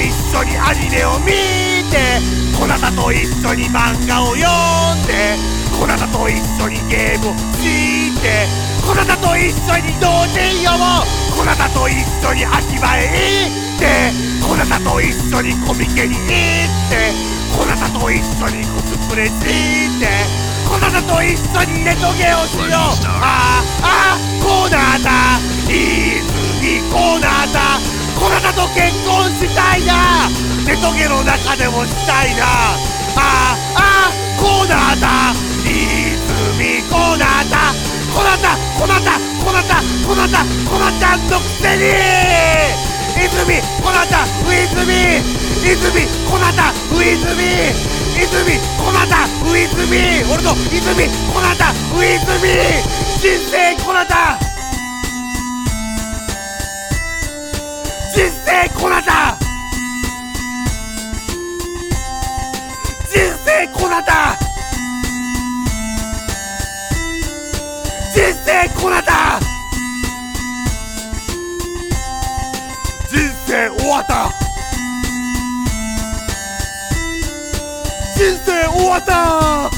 一緒にアニメを見てこなたと一緒に漫画を読んでこなたと一緒にゲームをしてこなたと一緒に同点読もうこなたと一緒に秋葉へ行ってこなたと一緒にコミケに行ってこなたと一緒にコスプレしてこなたと一緒にネトゲをしよう。あああこうなった泉こうなったこなたと結婚しネトゲの中でもしたいな。ああこなた。泉こなた。こなた。こなた。こなた。こなた。こなちゃんのくせに。泉こなた。ウィズミ泉こなた。ウィズミ泉こなた。ウィズミ俺の泉こなた。ウィズミ人生こなた。なた。人生こなた。人生終わった。人生終わった。